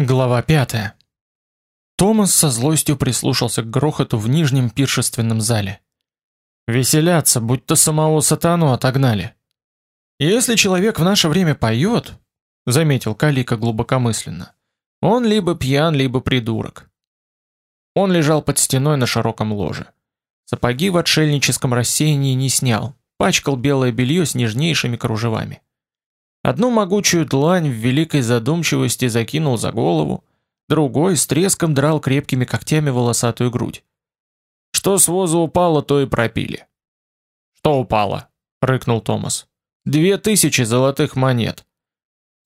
Глава 5. Томас со злостью прислушался к грохоту в нижнем пиршественном зале. Веселятся, будто самого сатану отогнали. Если человек в наше время поет, заметил Калика глубокомысленно, он либо пьян, либо придурок. Он лежал под стеной на широком ложе. Сапоги в отшельническом рассеянии не снял, пачкал белое белье с нежнейшими кружевами. Одну могучую длань в великой задумчивости закинул за голову, другой с треском драл крепкими когтями волосатую грудь. Что с воза упало, то и пропили. Что упало? рыкнул Томас. Две тысячи золотых монет.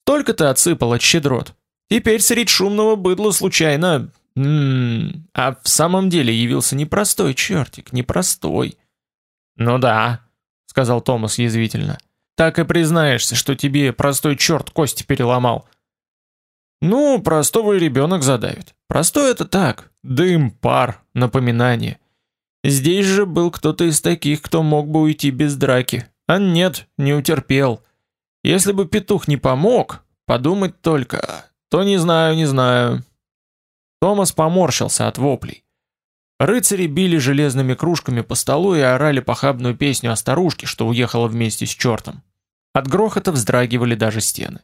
Только ты отсыпал от щедрот. Теперь среди шумного быдла случайно, м -м, а в самом деле явился непростой чертик, непростой. Ну да, сказал Томас язвительно. Так и признаешься, что тебе простой черт кости переломал. Ну, простого и ребенок задавит. Простой это так, дым, пар, напоминание. Здесь же был кто-то из таких, кто мог бы уйти без драки. А нет, не утерпел. Если бы петух не помог, подумать только, то не знаю, не знаю. Томас поморщился от воплей. Рыцари били железными кружками по столу и орали похабную песню о старушке, что уехала вместе с чертом. От грохота вздрагивали даже стены.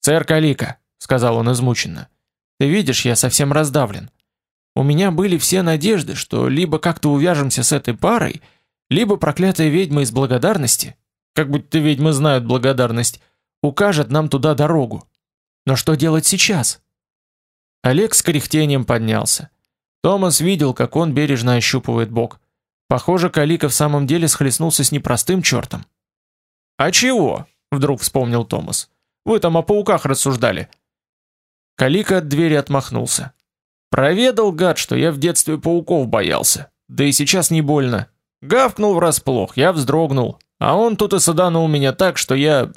"Сэр Калика", сказал он измученно. "Ты видишь, я совсем раздавлен. У меня были все надежды, что либо как-то увяжемся с этой парой, либо проклятая ведьма из благодарности, как будто ведьмы знают благодарность, укажет нам туда дорогу. Но что делать сейчас?" Олег с кряхтением поднялся. Томас видел, как он бережно ощупывает бок. Похоже, Калика в самом деле схлестнулся с непростым чертом. «А чего?» — вдруг вспомнил Томас. «Вы там о пауках рассуждали». Калика от двери отмахнулся. «Проведал, гад, что я в детстве пауков боялся. Да и сейчас не больно. Гавкнул врасплох, я вздрогнул. А он тут и саданул меня так, что я...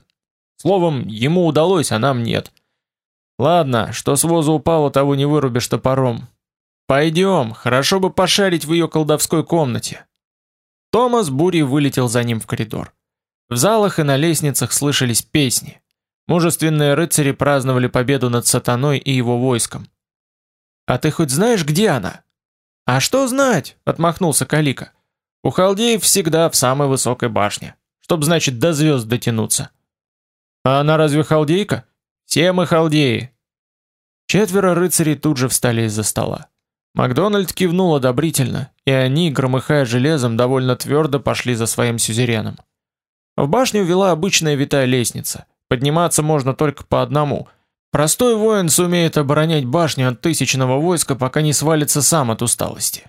Словом, ему удалось, а нам нет. Ладно, что с воза упало, того не вырубишь топором. Пойдем, хорошо бы пошарить в ее колдовской комнате. Томас бурей вылетел за ним в коридор. В залах и на лестницах слышались песни. Мужественные рыцари праздновали победу над сатаной и его войском. А ты хоть знаешь, где она? А что знать? отмахнулся Калика. У халдеев всегда в самой высокой башне, чтоб значит до звезд дотянуться. А она разве халдейка? Все мы халдеи. Четверо рыцарей тут же встали из-за стола. Макдональд кивнул одобрительно, и они, громыхая железом, довольно твердо пошли за своим сюзереном. В башню вела обычная витая лестница. Подниматься можно только по одному. Простой воин сумеет оборонять башню от тысячного войска, пока не свалится сам от усталости.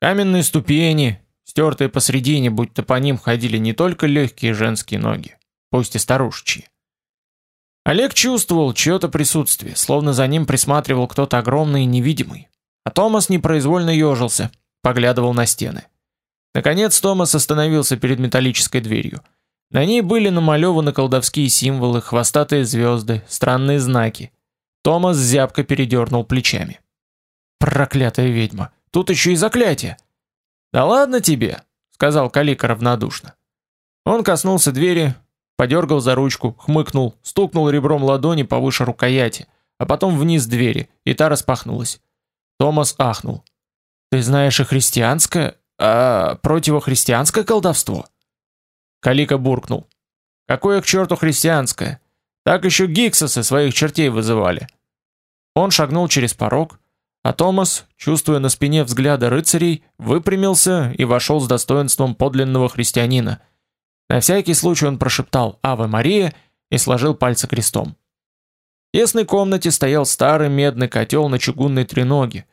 Каменные ступени, стертые посредине, будто по ним ходили не только легкие женские ноги, пусть и старушечьи. Олег чувствовал чье-то присутствие, словно за ним присматривал кто-то огромный и невидимый. А Томас непроизвольно ежился, поглядывал на стены. Наконец Томас остановился перед металлической дверью. На ней были намалеваны колдовские символы, хвостатые звезды, странные знаки. Томас зябко передернул плечами. Проклятая ведьма, тут еще и заклятие. Да ладно тебе, сказал Калика равнодушно. Он коснулся двери, подергал за ручку, хмыкнул, стукнул ребром ладони повыше рукояти, а потом вниз двери, и та распахнулась. Томас ахнул. Ты знаешь и христианское, а противохристианское колдовство? Калика буркнул: "Какое к черту христианское? Так еще гиксосы своих чертей вызывали". Он шагнул через порог, а Томас, чувствуя на спине взгляда рыцарей, выпрямился и вошел с достоинством подлинного христианина. На всякий случай он прошептал: "Аве Мария" и сложил пальцы крестом. В тесной комнате стоял старый медный котел на чугунной треноге.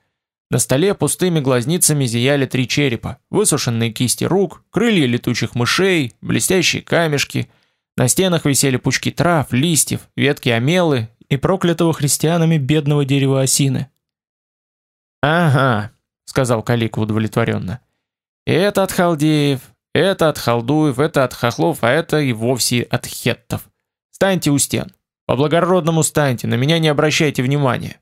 На столе пустыми глазницами зияли три черепа, высушенные кисти рук, крылья летучих мышей, блестящие камешки. На стенах висели пучки трав, листьев, ветки амелы и проклятого христианами бедного дерева осины. «Ага», — сказал Калик удовлетворенно. «Это от халдеев, это от халдуев, это от хохлов, а это и вовсе от хеттов. Станьте у стен». По-благородному станьте, на меня не обращайте внимания.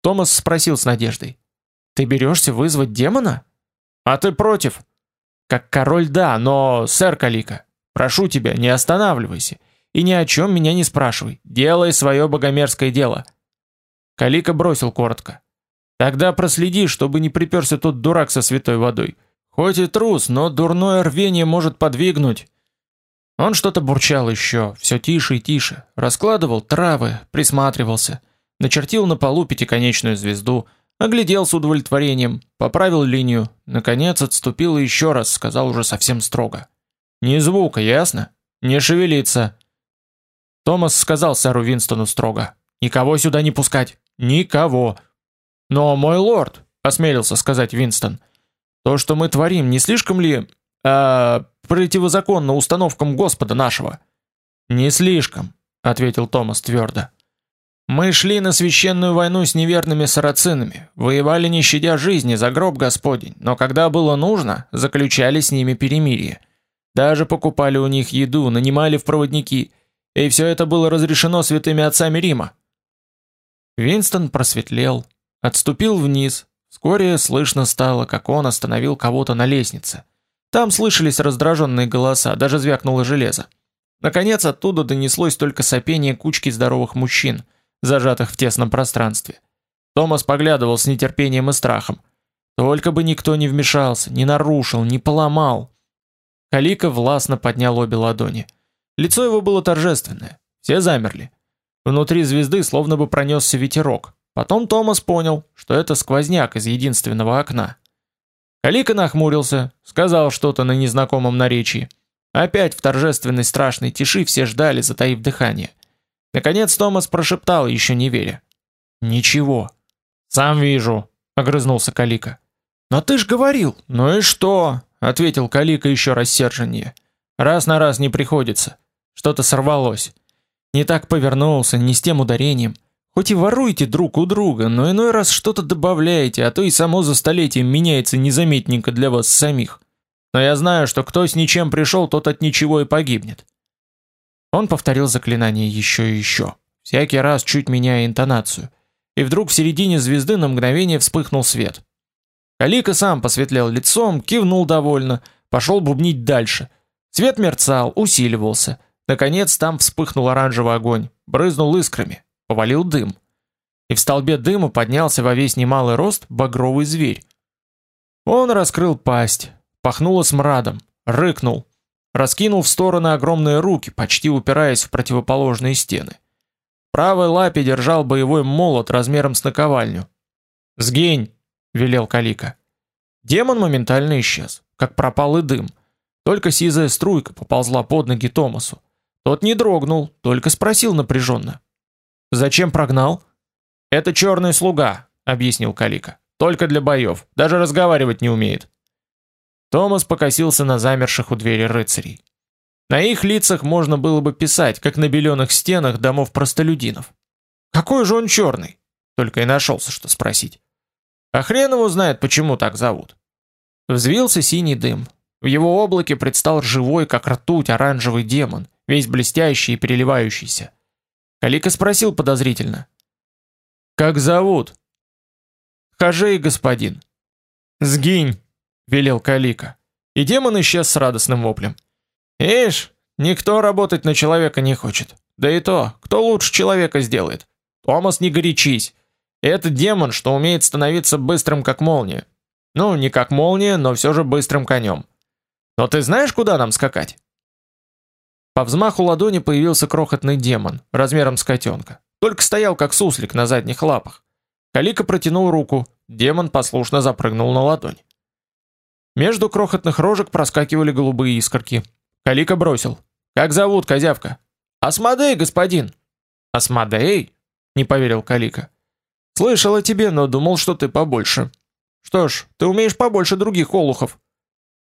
Томас спросил с надеждой: "Ты берешься вызвать демона? А ты против?" "Как король, да, но, сэр Калика, прошу тебя, не останавливайся и ни о чем меня не спрашивай. Делай свое богомерзкое дело". Калика бросил коротко. Тогда проследи, чтобы не приперся тот дурак со святой водой. Хоть и трус, но дурное рвение может подвигнуть. Он что-то бурчал еще, все тише и тише, раскладывал травы, присматривался, начертил на полу пятиконечную звезду, оглядел с удовлетворением, поправил линию, наконец отступил и еще раз сказал уже совсем строго: "Ни звука, ясно? Не шевелиться". Томас сказал сэру Винстону строго: "Никого сюда не пускать, никого". "Но мой лорд", осмелился сказать Винстон, "то, что мы творим, не слишком ли, э, противозаконно установкам Господа нашего. Не слишком, ответил Томас твердо. Мы шли на священную войну с неверными сарацинами, воевали не щадя жизни за гроб Господень, но когда было нужно, заключали с ними перемирие. Даже покупали у них еду, нанимали в проводники, и все это было разрешено святыми отцами Рима. Винстон просветлел, отступил вниз. Вскоре слышно стало, как он остановил кого-то на лестнице. Там слышались раздраженные голоса, даже звякнуло железо. Наконец оттуда донеслось только сопение кучки здоровых мужчин, зажатых в тесном пространстве. Томас поглядывал с нетерпением и страхом. Только бы никто не вмешался, не нарушил, не поломал. Калика властно поднял обе ладони. Лицо его было торжественное. Все замерли. Внутри звезды словно бы пронесся ветерок. Потом Томас понял, что это сквозняк из единственного окна. Калика нахмурился, сказал что-то на незнакомом наречии. Опять в торжественной страшной тиши все ждали, затаив дыхание. Наконец Томас прошептал, еще не веря: "Ничего. Сам вижу", огрызнулся Калика. "Но ты ж говорил". "Ну и что?" ответил Калика еще рассерженнее. "Раз на раз не приходится. Что-то сорвалось. Не так повернулся, не с тем ударением. Хоть и воруете друг у друга, но иной раз что-то добавляете, а то и само за столетием меняется незаметненько для вас самих. Но я знаю, что кто с ничем пришел, тот от ничего и погибнет. Он повторил заклинание еще и еще, всякий раз чуть меняя интонацию. И вдруг в середине звезды на мгновение вспыхнул свет. Калика сам посветлел лицом, кивнул довольно, пошел бубнить дальше. Свет мерцал, усиливался. Наконец там вспыхнул оранжевый огонь, брызнул искрами повалил дым. И в столбе дыма поднялся во весь немалый рост багровый зверь. Он раскрыл пасть, пахнуло смрадом, рыкнул, раскинул в стороны огромные руки, почти упираясь в противоположные стены. В правой лапе держал боевой молот размером с наковальню. "Сгинь", велел Калика. Демон моментально исчез, как пропал и дым. Только сизая струйка поползла под ноги Томасу. Тот не дрогнул, только спросил напряженно: Зачем прогнал? Это черный слуга, объяснил Калика. Только для боев, даже разговаривать не умеет. Томас покосился на замерших у двери рыцарей. На их лицах можно было бы писать, как на беленых стенах домов простолюдинов. Какой же он черный? Только и нашелся, что спросить. А хрен его знает, почему так зовут. Взвился синий дым. В его облаке предстал живой, как ртуть, оранжевый демон, весь блестящий и переливающийся. Калика спросил подозрительно: "Как зовут?" "Хажей, господин". "Сгинь", велел Калика. И демон исчез с радостным воплем. "Ишь, никто работать на человека не хочет. Да и то, кто лучше человека сделает? Томас, не горячись. Это демон, что умеет становиться быстрым как молния. Ну, не как молния, но все же быстрым конем. Но ты знаешь, куда нам скакать? По взмаху ладони появился крохотный демон, размером с котенка. Только стоял как суслик на задних лапах. Калика протянул руку, демон послушно запрыгнул на ладонь. Между крохотных рожек проскакивали голубые искорки. Калика бросил: "Как зовут, козявка?" "Асмодей, господин". "Асмодей?" не поверил Калика. "Слышал о тебе, но думал, что ты побольше. Что ж, ты умеешь побольше других олухов".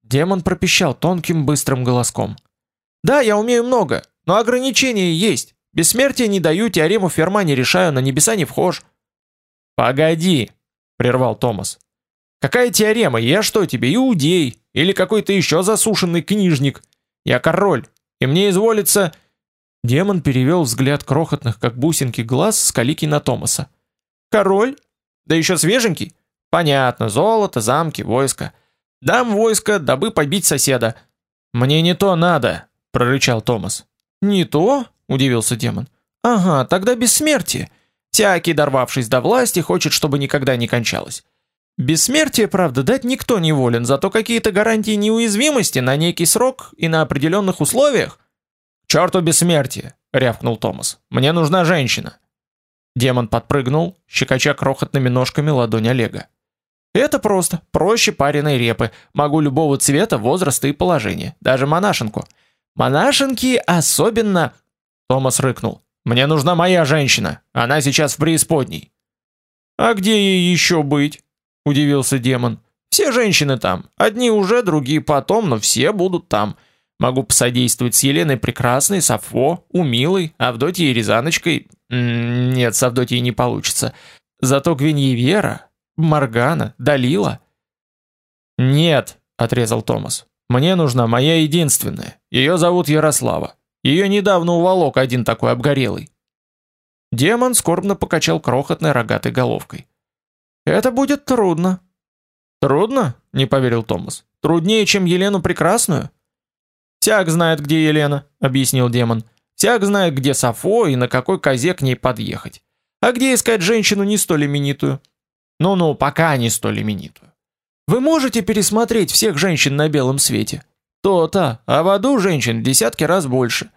Демон пропищал тонким быстрым голоском: да, я умею много, но ограничения есть. Бессмертия не даю, теорему Ферма не решаю, на небеса не вхож. Погоди, прервал Томас. Какая теорема? Я что тебе, иудей или какой-то еще засушенный книжник? Я король, и мне изволится Демон перевел взгляд крохотных, как бусинки, глаз с Калики на Томаса. Король? Да еще свеженький? Понятно, золото, замки, войско. Дам войско, дабы побить соседа. Мне не то надо, прорычал Томас. Не то? удивился демон. Ага, тогда бессмертие. Всякий, дорвавшись до власти, хочет, чтобы никогда не кончалось. Бессмертие, правда, дать никто не волен, зато какие-то гарантии неуязвимости на некий срок и на определенных условиях. «К черту бессмертие!» — рявкнул Томас. «Мне нужна женщина!» Демон подпрыгнул, щекоча крохотными ножками ладонь Олега. «Это просто, проще пареной репы. Могу любого цвета, возраста и положения, даже монашенку. Монашенки особенно...» Томас рыкнул. «Мне нужна моя женщина, она сейчас в преисподней». «А где ей еще быть?» — удивился демон. «Все женщины там. Одни уже, другие потом, но все будут там. Могу посодействовать с Еленой Прекрасной, Сафо, Умилой, Авдотьей Рязаночкой. Нет, с Авдотьей не получится. Зато Гвиньевера, Маргана, Далила...» «Нет», — отрезал Томас. «Мне нужна моя единственная. Ее зовут Ярослава. Ее недавно уволок один такой обгорелый». Демон скорбно покачал крохотной рогатой головкой. Это будет трудно. Трудно? Не поверил Томас. Труднее, чем Елену Прекрасную? Всяк знает, где Елена, объяснил демон. Всяк знает, где Сафо и на какой козе к ней подъехать. А где искать женщину не столь именитую? Ну-ну, пока не столь именитую. Вы можете пересмотреть всех женщин на белом свете? То-то, а в аду женщин в десятки раз больше.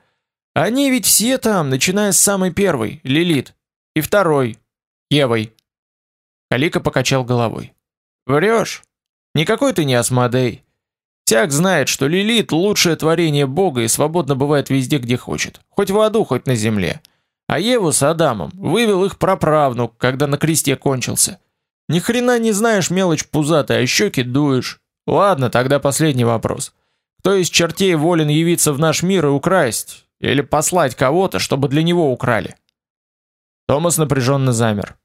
Они ведь все там, начиная с самой первой, Лилит, и второй, Евой. Калика покачал головой. Врешь? Никакой ты не Асмодей. Всяк знает, что Лилит лучшее творение Бога и свободно бывает везде, где хочет, хоть в аду, хоть на земле. А Еву с Адамом вывел их праправнук, когда на кресте кончился. Ни хрена не знаешь мелочь пузатая, а щеки дуешь. Ладно, тогда последний вопрос. Кто из чертей волен явиться в наш мир и украсть или послать кого-то, чтобы для него украли? Томас напряженно замер.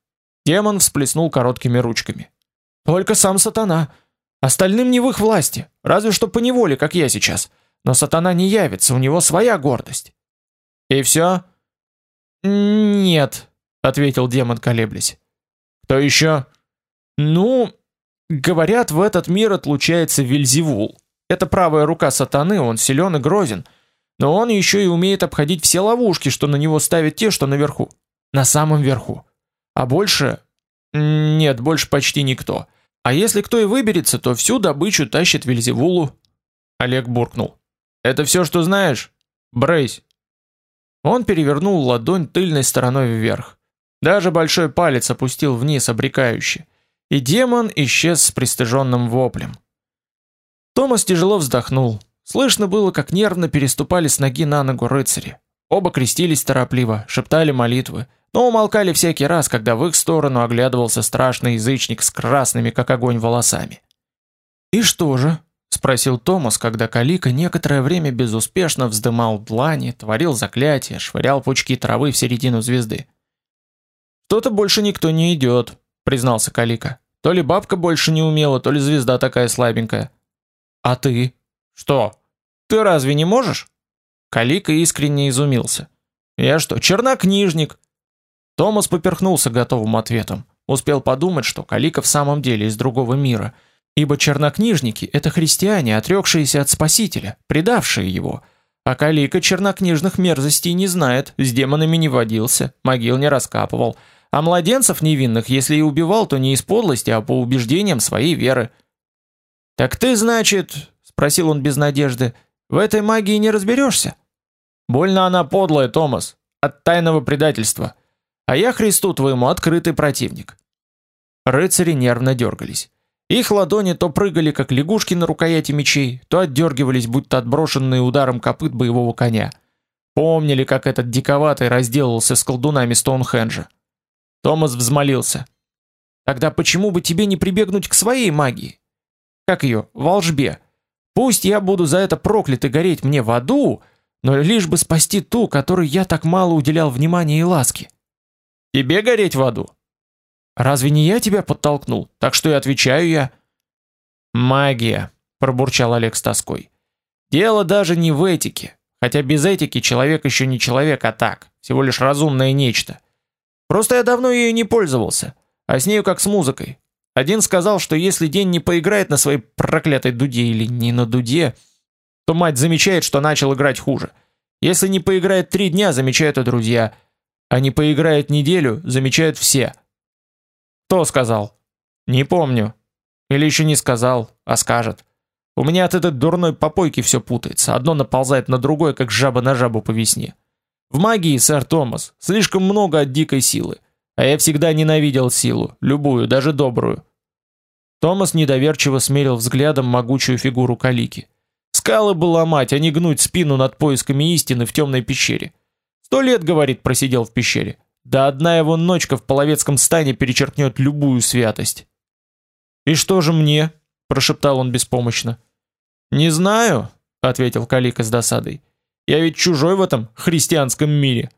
Демон всплеснул короткими ручками. Только сам сатана. Остальным не в их власти, разве что по неволе, как я сейчас. Но сатана не явится, у него своя гордость. И все? Нет, ответил демон, колеблясь. Кто еще? Ну, говорят, в этот мир отлучается Вельзевул. Это правая рука сатаны, он силен и грозен. Но он еще и умеет обходить все ловушки, что на него ставят те, что наверху. На самом верху. А больше... Нет, больше почти никто. А если кто и выберется, то всю добычу тащит Вельзевулу. Олег буркнул. Это все, что знаешь? Брейсь. Он перевернул ладонь тыльной стороной вверх. Даже большой палец опустил вниз обрекающе. И демон исчез с пристыженным воплем. Томас тяжело вздохнул. Слышно было, как нервно переступали с ноги на ногу рыцари. Оба крестились торопливо, шептали молитвы но умолкали всякий раз, когда в их сторону оглядывался страшный язычник с красными, как огонь, волосами. «И что же?» — спросил Томас, когда Калика некоторое время безуспешно вздымал длани, творил заклятия, швырял пучки травы в середину звезды. «Что-то больше никто не идет», — признался Калика. «То ли бабка больше не умела, то ли звезда такая слабенькая». «А ты?» «Что? Ты разве не можешь?» Калика искренне изумился. «Я что, чернокнижник?» Томас поперхнулся готовым ответом. Успел подумать, что Калика в самом деле из другого мира, ибо чернокнижники это христиане, отрекшиеся от Спасителя, предавшие его. А Калика чернокнижных мерзостей не знает, с демонами не водился, могил не раскапывал, а младенцев невинных, если и убивал, то не из подлости, а по убеждениям своей веры. Так ты, значит, спросил он без надежды, в этой магии не разберешься? Больно она подлая, Томас, от тайного предательства а я Христу твоему открытый противник. Рыцари нервно дергались. Их ладони то прыгали, как лягушки на рукояти мечей, то отдергивались, будто отброшенные ударом копыт боевого коня. Помнили, как этот диковатый разделался с колдунами Стоунхенджа. Томас взмолился. «Тогда почему бы тебе не прибегнуть к своей магии? Как ее? Волжбе. Пусть я буду за это проклят и гореть мне в аду, но лишь бы спасти ту, которой я так мало уделял внимания и ласки». Тебе гореть в аду? Разве не я тебя подтолкнул? Так что и отвечаю я. Магия, пробурчал Олег с тоской. Дело даже не в этике, хотя без этики человек еще не человек, а так, всего лишь разумное нечто. Просто я давно ею не пользовался, а с нею как с музыкой. Один сказал, что если день не поиграет на своей проклятой дуде или не на дуде, то мать замечает, что начал играть хуже. Если не поиграет три дня, замечают и друзья. а не поиграет неделю, замечают все. Кто сказал? Не помню. Или еще не сказал, а скажет. У меня от этой дурной попойки все путается, одно наползает на другое, как жаба на жабу по весне. В магии, сэр Томас, слишком много от дикой силы, а я всегда ненавидел силу, любую, даже добрую. Томас недоверчиво смерил взглядом могучую фигуру Калики. Скалы бы ломать, а не гнуть спину над поисками истины в темной пещере. Сто лет, говорит, просидел в пещере. Да одна его ночка в половецком стане перечеркнет любую святость. И что же мне? прошептал он беспомощно. Не знаю, ответил Калика с досадой. Я ведь чужой в этом христианском мире.